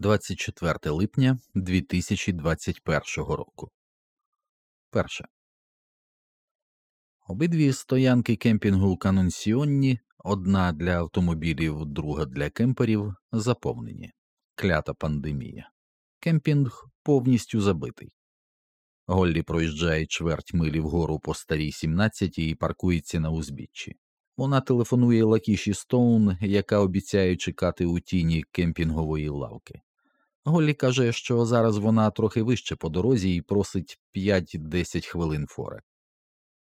24 липня 2021 року. Перше. Обидві стоянки кемпінгу у Канонсіонні, одна для автомобілів, друга для кемперів, заповнені. Клята пандемія. Кемпінг повністю забитий. Голлі проїжджає чверть милі вгору по старій 17 і паркується на узбіччі. Вона телефонує Лакіші Стоун, яка обіцяє чекати у тіні кемпінгової лавки. Голлі каже, що зараз вона трохи вище по дорозі і просить 5-10 хвилин фори.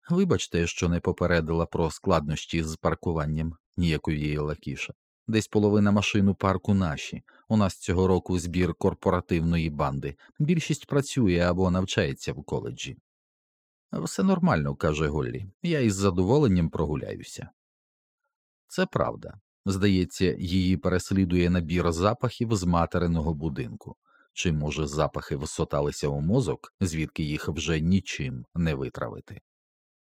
Вибачте, що не попередила про складнощі з паркуванням, ніяковіє Лакіша. Десь половина машин у парку наші. У нас цього року збір корпоративної банди. Більшість працює або навчається в коледжі. Все нормально, каже Голлі. Я із задоволенням прогуляюся. Це правда. Здається, її переслідує набір запахів з материного будинку, чи, може, запахи всоталися у мозок, звідки їх вже нічим не витравити.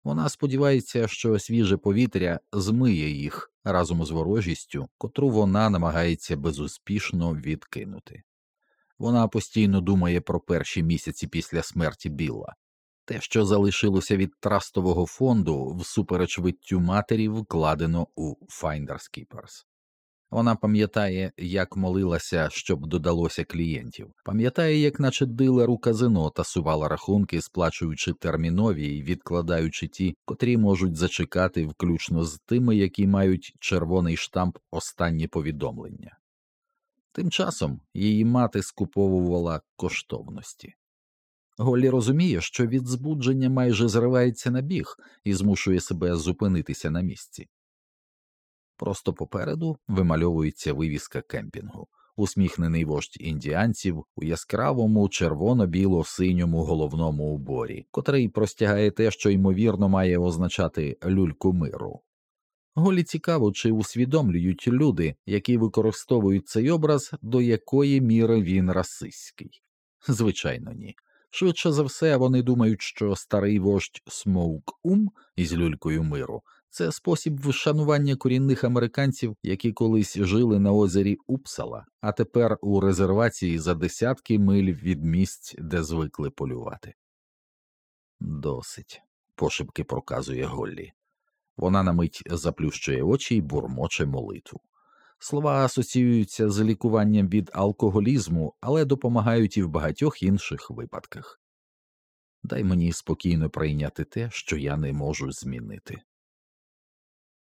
Вона сподівається, що свіже повітря змиє їх разом з ворожістю, котру вона намагається безуспішно відкинути. Вона постійно думає про перші місяці після смерті Білла, те, що залишилося від трастового фонду, всупереч виттю матері, вкладено у Finders Keepers. Вона пам'ятає, як молилася, щоб додалося клієнтів, пам'ятає, як наче дилер у казино тасувала рахунки, сплачуючи термінові і відкладаючи ті, котрі можуть зачекати, включно з тими, які мають червоний штамп останні повідомлення. Тим часом її мати скуповувала коштовності. Голлі розуміє, що від збудження майже зривається на біг і змушує себе зупинитися на місці. Просто попереду вимальовується вивіска кемпінгу, усміхнений вождь індіанців у яскравому червоно-біло-синьому головному уборі, котрий простягає те, що ймовірно має означати люльку миру. Голі цікаво, чи усвідомлюють люди, які використовують цей образ, до якої міри він расистський. Звичайно, ні. Швидше за все, вони думають, що старий вождь Смоук Ум із люлькою миру це спосіб вшанування корінних американців, які колись жили на озері Упсала, а тепер у резервації за десятки миль від місць, де звикли полювати. Досить, пошепки проказує Голлі. Вона на мить заплющує очі й бурмоче молитву. Слова асоціюються з лікуванням від алкоголізму, але допомагають і в багатьох інших випадках. Дай мені спокійно прийняти те, що я не можу змінити.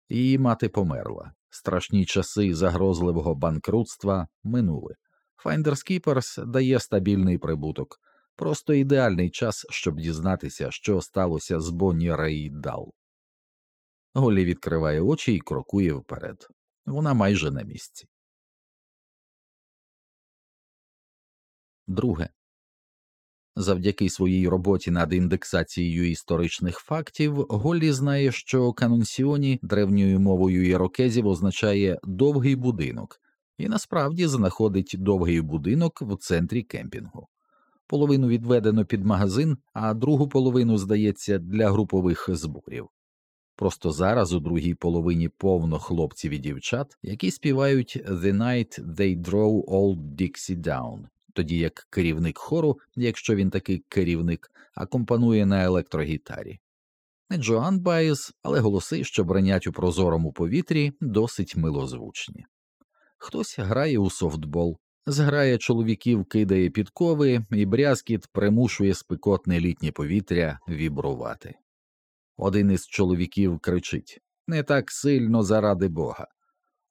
Її мати померла. Страшні часи загрозливого банкрутства минули. Finders Keepers дає стабільний прибуток, просто ідеальний час, щоб дізнатися, що сталося з Бонні Рей Дал. Голі відкриває очі і крокує вперед. Вона майже на місці. Друге. Завдяки своїй роботі над індексацією історичних фактів Голлі знає, що канонсіоні древньою мовою ірокезів означає довгий будинок, і насправді знаходить довгий будинок в центрі кемпінгу. Половину відведено під магазин, а другу половину здається для групових зборів. Просто зараз у другій половині повно хлопців і дівчат, які співають «The night they draw old Dixie down», тоді як керівник хору, якщо він такий керівник, акомпанує на електрогітарі. Не Джоан Байес, але голоси, що бренять у прозорому повітрі, досить милозвучні. Хтось грає у софтбол, зграє чоловіків кидає підкови, і брязкіт примушує спекотне літнє повітря вібрувати. Один із чоловіків кричить Не так сильно заради бога.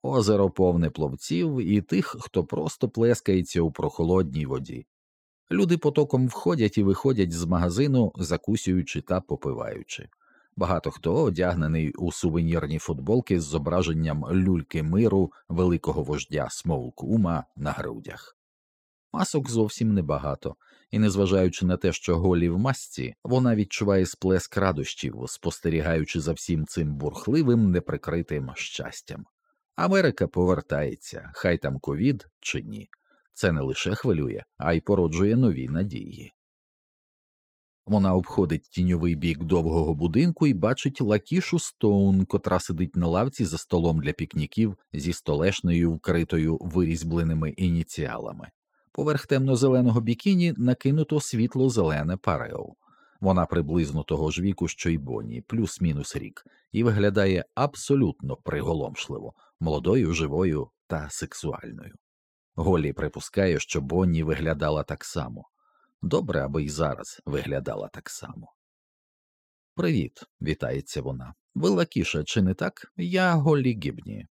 Озеро повне пловців і тих, хто просто плескається у прохолодній воді. Люди потоком входять і виходять з магазину, закусюючи та попиваючи. Багато хто одягнений у сувенірні футболки з зображенням люльки миру великого вождя Смоукума на грудях. Масок зовсім небагато, і, незважаючи на те, що голі в масці, вона відчуває сплеск радощів, спостерігаючи за всім цим бурхливим, неприкритим щастям. Америка повертається, хай там ковід чи ні. Це не лише хвилює, а й породжує нові надії. Вона обходить тіньовий бік довгого будинку і бачить лакішу Стоун, котра сидить на лавці за столом для пікніків зі столешнею, вкритою вирізьбленими ініціалами. Поверх темно-зеленого бікіні накинуто світло-зелене парео. Вона приблизно того ж віку, що й Бонні, плюс-мінус рік, і виглядає абсолютно приголомшливо, молодою, живою та сексуальною. Голі припускає, що Бонні виглядала так само. Добре, аби й зараз виглядала так само. Привіт, вітається вона. Вила кіша, чи не так? Я Голлі Гібні.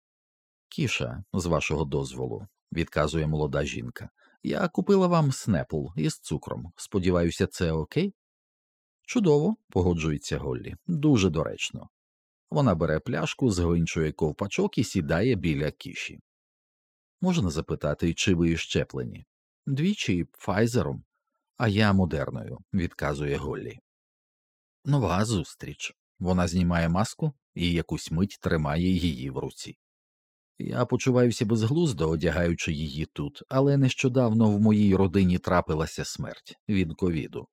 Кіша, з вашого дозволу, відказує молода жінка. Я купила вам снепл із цукром. Сподіваюся, це окей? Чудово, погоджується Голлі, дуже доречно. Вона бере пляшку, згвинчує ковпачок і сідає біля кіші. Можна запитати, чи ви щеплені? Двічі Файзером, а я модерною, відказує Голлі. Нова зустріч. Вона знімає маску і якусь мить тримає її в руці. Я почуваюся безглуздо, одягаючи її тут, але нещодавно в моїй родині трапилася смерть від ковіду.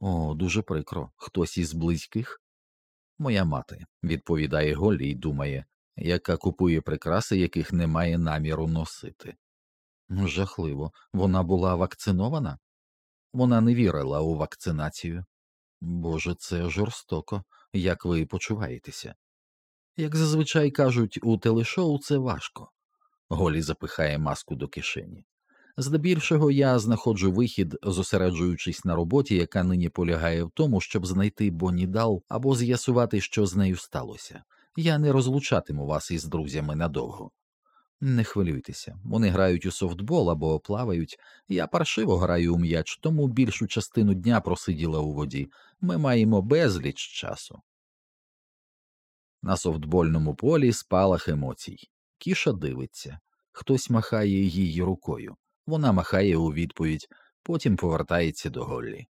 О, дуже прикро. Хтось із близьких? Моя мати, відповідає Голлі і думає, яка купує прикраси, яких немає наміру носити. Жахливо, вона була вакцинована? Вона не вірила у вакцинацію. Боже, це жорстоко. Як ви почуваєтеся? Як зазвичай кажуть, у телешоу це важко. Голі запихає маску до кишені. Здебільшого я знаходжу вихід, зосереджуючись на роботі, яка нині полягає в тому, щоб знайти Бонні Дал або з'ясувати, що з нею сталося. Я не розлучатиму вас із друзями надовго. Не хвилюйтеся, вони грають у софтбол або плавають. Я паршиво граю у м'яч, тому більшу частину дня просиділа у воді. Ми маємо безліч часу. На софтбольному полі спалах емоцій. Кіша дивиться, хтось махає її рукою. Вона махає у відповідь, потім повертається до Голлі.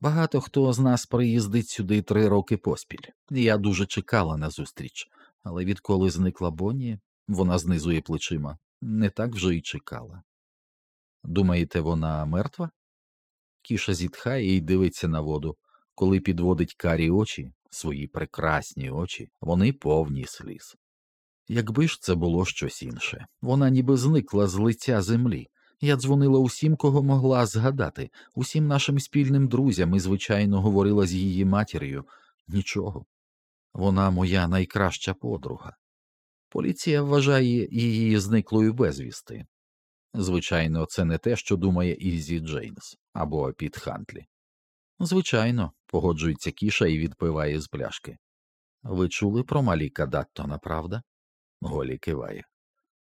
Багато хто з нас приїздить сюди три роки поспіль. Я дуже чекала на зустріч, але відколи зникла Бонні, вона знизує плечима, не так вже й чекала. Думаєте, вона мертва? Кіша зітхає і дивиться на воду. Коли підводить карі очі, свої прекрасні очі, вони повні сліз. Якби ж це було щось інше, вона ніби зникла з лиця землі. Я дзвонила усім, кого могла згадати, усім нашим спільним друзям і, звичайно, говорила з її матір'ю нічого. Вона моя найкраща подруга. Поліція вважає її зниклою безвісти. Звичайно, це не те, що думає Ізі Джейнс або Піт Хантлі. Звичайно, погоджується Кіша і відпиває з пляшки. Ви чули про Маліка Даттона, правда? Голі киває.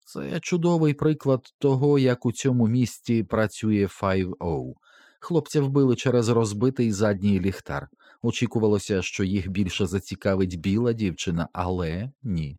Це чудовий приклад того, як у цьому місті працює 5-O. Хлопця вбили через розбитий задній ліхтар. Очікувалося, що їх більше зацікавить біла дівчина, але ні.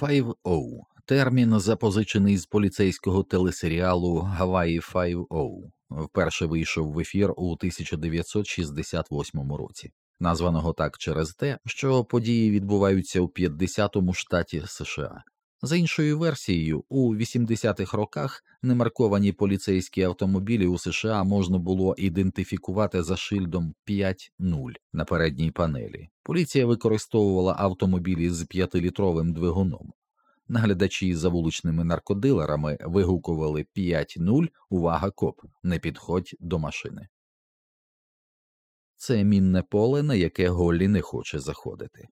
5-O – термін, запозичений з поліцейського телесеріалу Гаваї 5-O. Вперше вийшов в ефір у 1968 році названого так через те, що події відбуваються у 50-му штаті США. За іншою версією, у 80-х роках немарковані поліцейські автомобілі у США можна було ідентифікувати за шильдом 5.0 на передній панелі. Поліція використовувала автомобілі з 5-літровим двигуном. Наглядачі за вуличними наркодилерами вигукували 5.0, увага коп, не підходь до машини це мінне поле, на яке Голлі не хоче заходити.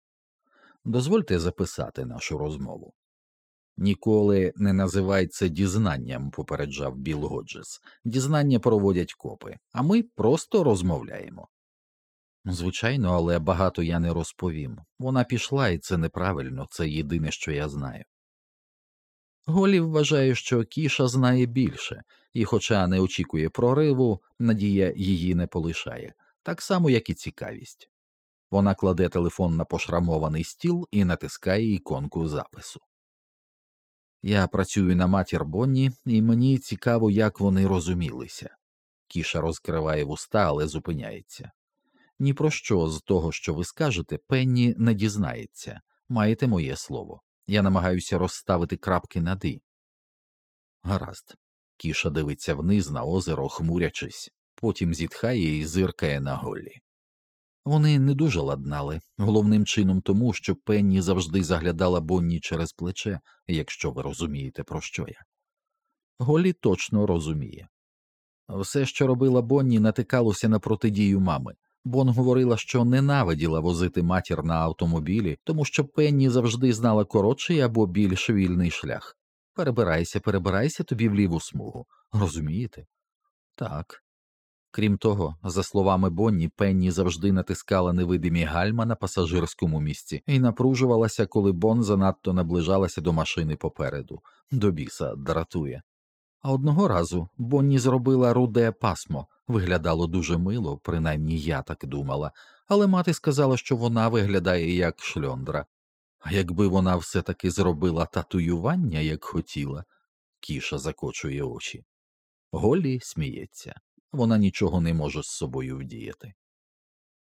Дозвольте записати нашу розмову. Ніколи не називай це дізнанням, попереджав Біл Годжес. Дізнання проводять копи, а ми просто розмовляємо. Звичайно, але багато я не розповім. Вона пішла, і це неправильно, це єдине, що я знаю. Голі вважає, що кіша знає більше, і, хоча не очікує прориву, надія її не полишає так само, як і цікавість. Вона кладе телефон на пошрамований стіл і натискає іконку запису. Я працюю на матір Бонні, і мені цікаво, як вони розумілися. Кіша розкриває вуста, але зупиняється. Ні про що з того, що ви скажете, Пенні не дізнається. Маєте моє слово. Я намагаюся розставити крапки над «і». Гаразд. Кіша дивиться вниз на озеро, хмурячись потім зітхає і зиркає на Голлі. Вони не дуже ладнали, головним чином тому, що Пенні завжди заглядала Бонні через плече, якщо ви розумієте, про що я. Голі точно розуміє. Все, що робила Бонні, натикалося на протидію мами. Бон говорила, що ненавиділа возити матір на автомобілі, тому що Пенні завжди знала коротший або більш вільний шлях. Перебирайся, перебирайся тобі в ліву смугу. Розумієте? Так. Крім того, за словами Бонні, Пенні завжди натискала невидимі гальма на пасажирському місці і напружувалася, коли Бон занадто наближалася до машини попереду. До біса дратує. А одного разу Бонні зробила руде пасмо, виглядало дуже мило, принаймні я так думала, але мати сказала, що вона виглядає як шльондра. А якби вона все таки зробила татуювання, як хотіла, кіша закочує очі. Голі сміється, вона нічого не може з собою вдіяти.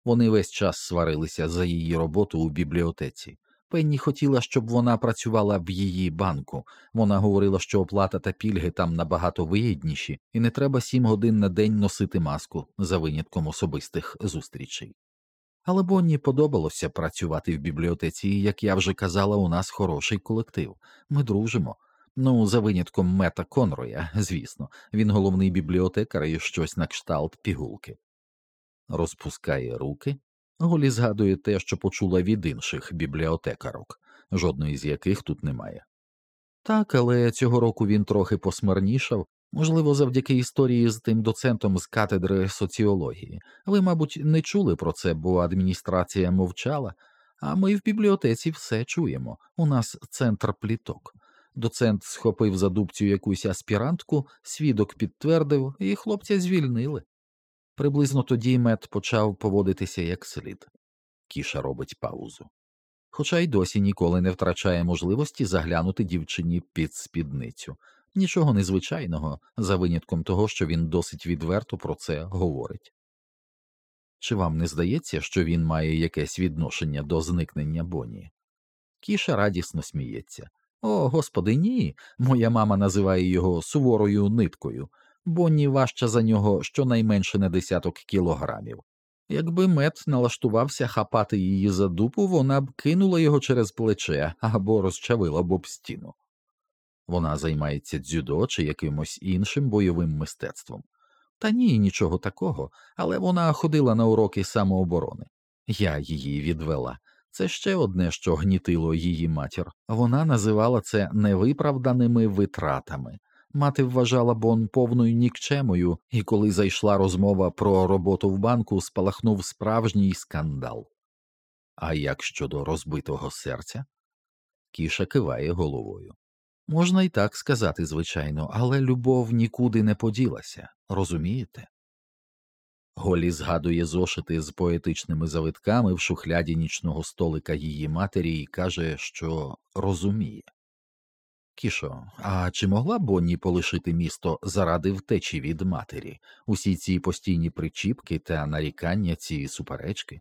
Вони весь час сварилися за її роботу у бібліотеці. Пенні хотіла, щоб вона працювала в її банку. Вона говорила, що оплата та пільги там набагато вигідніші, і не треба сім годин на день носити маску за винятком особистих зустрічей. Але Бонні подобалося працювати в бібліотеці, і, як я вже казала, у нас хороший колектив. Ми дружимо. Ну, за винятком мета Конроя, звісно, він головний бібліотекар і щось на кшталт пігулки. Розпускає руки, Голі згадує те, що почула від інших бібліотекарок, жодної з яких тут немає. Так, але цього року він трохи посмирнішав, можливо, завдяки історії з тим доцентом з катедри соціології. Ви, мабуть, не чули про це, бо адміністрація мовчала, а ми в бібліотеці все чуємо. У нас центр пліток. Доцент схопив за дубцю якусь аспірантку, свідок підтвердив, і хлопця звільнили. Приблизно тоді мед почав поводитися як слід. Кіша робить паузу. Хоча й досі ніколи не втрачає можливості заглянути дівчині під спідницю. Нічого незвичайного, за винятком того, що він досить відверто про це говорить. Чи вам не здається, що він має якесь відношення до зникнення Бонні? Кіша радісно сміється. О, господи, ні. Моя мама називає його суворою ниткою. Бонні важча за нього щонайменше на десяток кілограмів. Якби мед налаштувався хапати її за дупу, вона б кинула його через плече або розчавила б об стіну. Вона займається дзюдо чи якимось іншим бойовим мистецтвом. Та ні, нічого такого, але вона ходила на уроки самооборони. Я її відвела. Це ще одне, що гнітило її матір. Вона називала це невиправданими витратами. Мати вважала Бон повною нікчемою, і коли зайшла розмова про роботу в банку, спалахнув справжній скандал. А як щодо розбитого серця? Кіша киває головою. Можна і так сказати, звичайно, але любов нікуди не поділася, розумієте? Голі згадує зошити з поетичними завитками в шухляді нічного столика її матері і каже, що розуміє. Кішо, а чи могла Бонні полишити місто заради втечі від матері, усі ці постійні причіпки та нарікання, ці суперечки?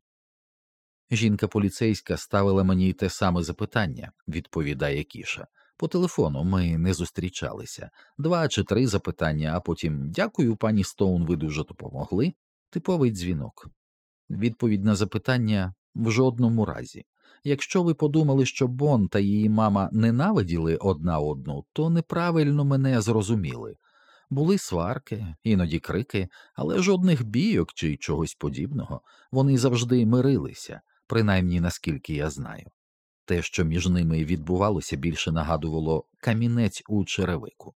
Жінка поліцейська ставила мені те саме запитання, відповідає Кіша. По телефону ми не зустрічалися два чи три запитання, а потім дякую, пані Стоун, ви дуже допомогли. Типовий дзвінок. Відповідь на запитання в жодному разі. Якщо ви подумали, що Бон та її мама ненавиділи одна одну, то неправильно мене зрозуміли. Були сварки, іноді крики, але жодних бійок чи чогось подібного. Вони завжди мирилися, принаймні наскільки я знаю. Те, що між ними відбувалося, більше нагадувало камінець у черевику.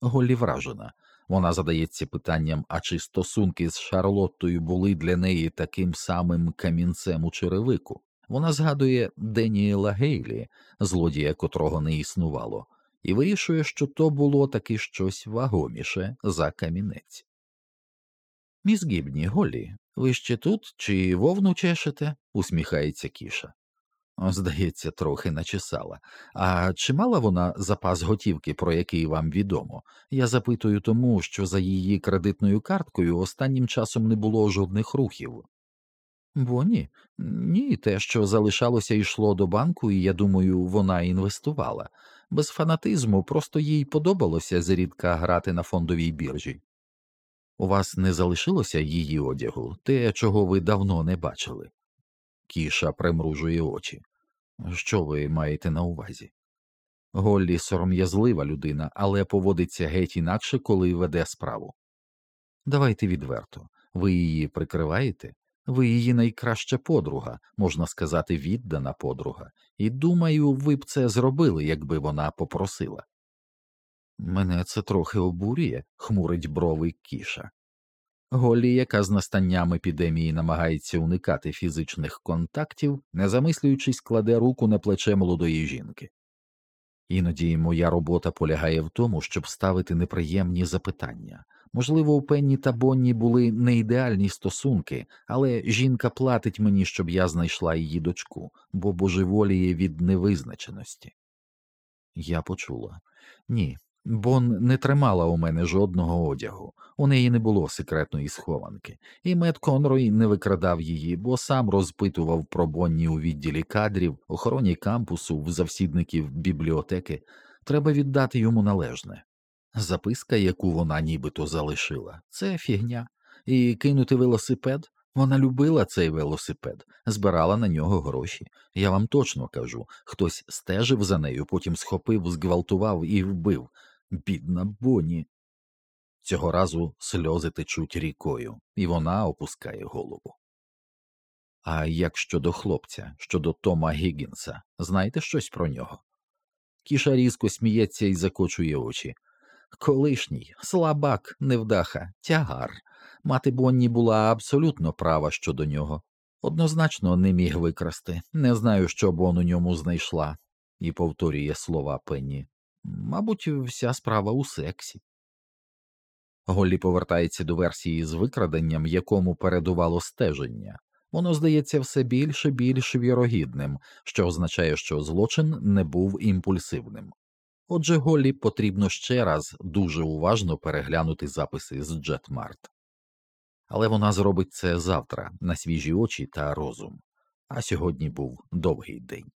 Голлі вражена. Вона задається питанням, а чи стосунки з Шарлоттою були для неї таким самим камінцем у черевику. Вона згадує Деніела Гейлі, злодія котрого не існувало, і вирішує, що то було таки щось вагоміше за камінець. Міс Гібні, Голлі, ви ще тут чи вовну чешете? усміхається кіша. Здається, трохи начесала. А чи мала вона запас готівки, про який вам відомо? Я запитую тому, що за її кредитною карткою останнім часом не було жодних рухів. Бо ні, ні, те, що залишалося, йшло до банку, і я думаю, вона інвестувала. Без фанатизму просто їй подобалося зрідка грати на фондовій біржі. У вас не залишилося її одягу, те, чого ви давно не бачили. Кіша примружує очі. Що ви маєте на увазі? Голлі сором'язлива людина, але поводиться геть інакше, коли веде справу. Давайте відверто ви її прикриваєте, ви її найкраща подруга, можна сказати, віддана подруга, і думаю, ви б це зробили, якби вона попросила. Мене це трохи обурює, хмурить брови кіша. Голлі, яка з настанням епідемії намагається уникати фізичних контактів, не замислюючись, кладе руку на плече молодої жінки. Іноді моя робота полягає в тому, щоб ставити неприємні запитання. Можливо, у Пенні та Бонні були не ідеальні стосунки, але жінка платить мені, щоб я знайшла її дочку, бо божеволіє від невизначеності. Я почула ні, Бон не тримала у мене жодного одягу, у неї не було секретної схованки, і Мед Конрой не викрадав її, бо сам розпитував про Бонні у відділі кадрів, охороні кампусу, в завсідників бібліотеки. Треба віддати йому належне. Записка, яку вона нібито залишила, це фігня, і кинути велосипед. Вона любила цей велосипед, збирала на нього гроші. Я вам точно кажу, хтось стежив за нею, потім схопив, зґвалтував і вбив. Бідна Боні. Цього разу сльози течуть рікою, і вона опускає голову. А як щодо хлопця, щодо Тома Гіггінса, знаєте щось про нього? Кіша різко сміється і закочує очі. Колишній, слабак, невдаха, тягар. Мати Бонні була абсолютно права щодо нього. Однозначно не міг викрасти, не знаю, що Бон у ньому знайшла, і повторює слова Пенні. Мабуть, вся справа у сексі. Голлі повертається до версії з викраденням, якому передувало стеження. Воно здається все більш і більш вірогідним, що означає, що злочин не був імпульсивним. Отже, Голлі потрібно ще раз дуже уважно переглянути записи з Джетмарт. Але вона зробить це завтра на свіжі очі та розум. А сьогодні був довгий день.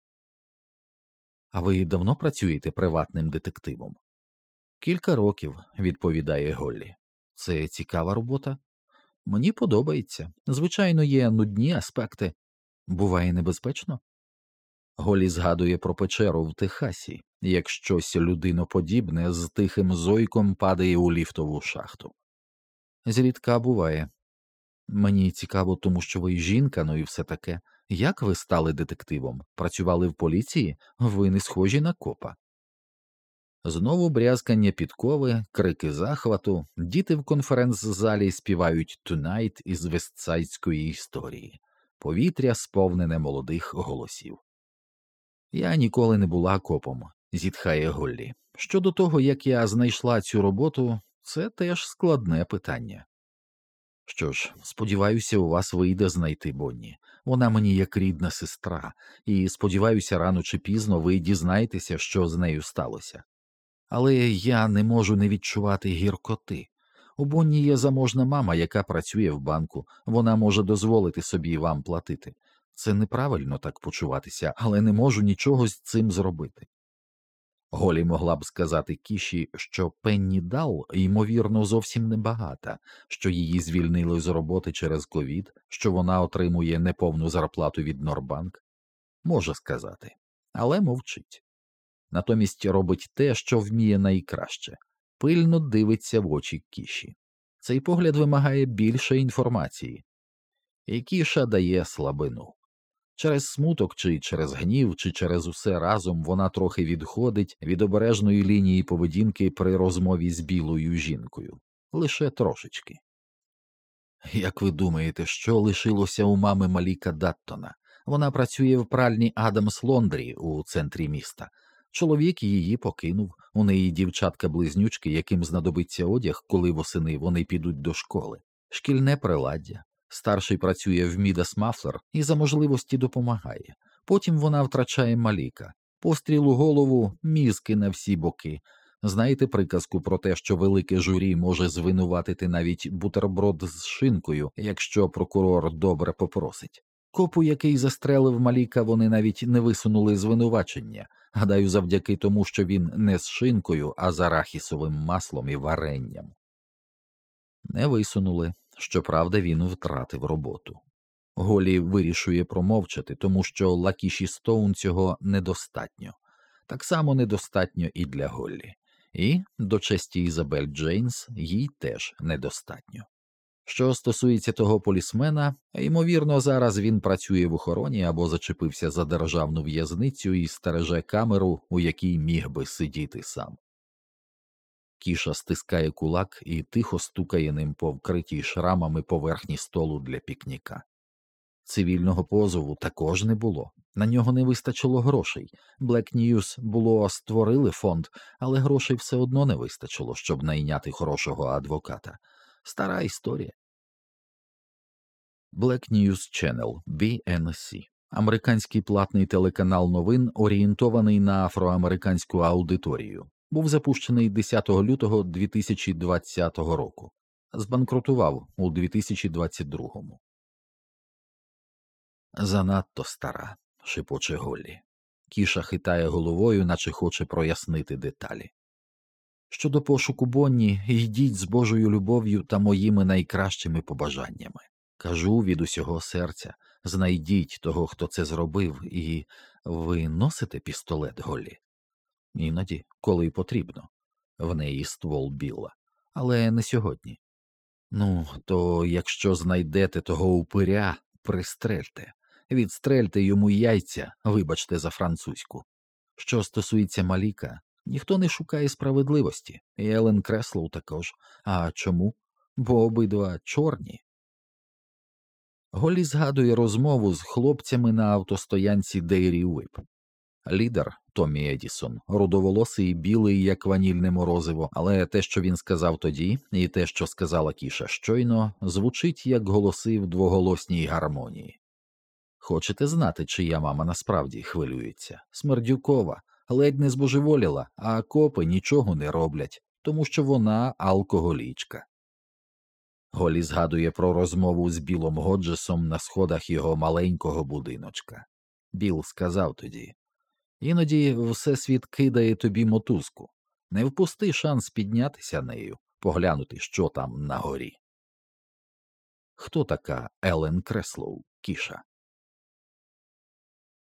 А ви давно працюєте приватним детективом? Кілька років, відповідає Голлі. Це цікава робота. Мені подобається. Звичайно, є нудні аспекти. Буває небезпечно. Голі згадує про печеру в Техасі, як щось людиноподібне з тихим зойком падає у ліфтову шахту. Зрідка буває. Мені цікаво, тому що ви жінка, ну і все таке. Як ви стали детективом? Працювали в поліції? Ви не схожі на копа. Знову брязкання підкови, крики захвату, діти в конференц-залі співають «Tonight» із вестсайдської історії, повітря сповнене молодих голосів. Я ніколи не була копом, зітхає Голлі. Щодо того, як я знайшла цю роботу, це теж складне питання. Що ж, сподіваюся, у вас вийде знайти Бонні. Вона мені як рідна сестра, і сподіваюся, рано чи пізно ви дізнаєтеся, що з нею сталося. Але я не можу не відчувати гіркоти. У Бонні є заможна мама, яка працює в банку, вона може дозволити собі вам платити. Це неправильно так почуватися, але не можу нічого з цим зробити. Голі могла б сказати кіші, що Пенні Дал, ймовірно, зовсім небагата, що її звільнили з роботи через ковід, що вона отримує неповну зарплату від Норбанк. Може сказати, але мовчить. Натомість робить те, що вміє найкраще пильно дивиться в очі кіші. Цей погляд вимагає більше інформації, і кіша дає слабину. Через смуток, чи через гнів, чи через усе разом вона трохи відходить від обережної лінії поведінки при розмові з білою жінкою лише трошечки. Як ви думаєте, що лишилося у мами Маліка Даттона? Вона працює в пральні Адамс Лондрі у центрі міста. Чоловік її покинув, у неї дівчатка близнючки, яким знадобиться одяг, коли восени вони підуть до школи, шкільне приладдя. Старший працює в Мідас Мафлер і за можливості допомагає. Потім вона втрачає маліка, постріл у голову, мізки на всі боки. Знаєте приказку про те, що велике журі може звинуватити навіть бутерброд з шинкою, якщо прокурор добре попросить. Копу, який застрелив маліка, вони навіть не висунули звинувачення. Гадаю, завдяки тому, що він не з шинкою, а з арахісовим маслом і варенням. Не висунули. Щоправда, він втратив роботу. Голі вирішує промовчати, тому що Лакіші Стоун цього недостатньо. Так само недостатньо і для Голлі, і до честі Ізабель Джейнс їй теж недостатньо. Що стосується того полісмена, ймовірно, зараз він працює в охороні або зачепився за державну в'язницю і стереже камеру, у якій міг би сидіти сам. Кіша стискає кулак і тихо стукає ним по вкритій шрамами поверхні столу для пікніка. Цивільного позову також не було, на нього не вистачило грошей. Black News було створили фонд, але грошей все одно не вистачило, щоб найняти хорошого адвоката. Стара історія. Black News Channel BNC Американський платний телеканал новин, орієнтований на афроамериканську аудиторію, був запущений 10 лютого 2020 року, збанкрутував у 2022. Занадто стара, шепоче Голлі. Кіша хитає головою, наче хоче прояснити деталі. Щодо пошуку Бонні, йдіть з Божою любов'ю та моїми найкращими побажаннями. Кажу від усього серця знайдіть того, хто це зробив, і ви носите пістолет Голлі? Іноді, коли потрібно. В неї ствол біла, але не сьогодні. Ну, то якщо знайдете того упиря, пристрельте, відстрельте йому яйця, вибачте за французьку. Що стосується Маліка, ніхто не шукає справедливості, і Елен Креслоу також. А чому? Бо обидва чорні. Голі згадує розмову з хлопцями на автостоянці Дейрі Уип. Лідер Томі Едісон, рудоволосий білий, як ванільне морозиво, але те, що він сказав тоді, і те, що сказала Кіша щойно, звучить як голоси в двоголосній гармонії. Хочете знати, чия мама насправді хвилюється? Смердюкова, ледь не збожеволіла, а копи нічого не роблять, тому що вона алкоголічка. Голі згадує про розмову з Білом Годжесом на сходах його маленького будиночка. Біл сказав тоді іноді Всесвіт кидає тобі мотузку. Не впусти шанс піднятися нею, поглянути, що там на горі. Хто така Елен Креслоу, Кіша?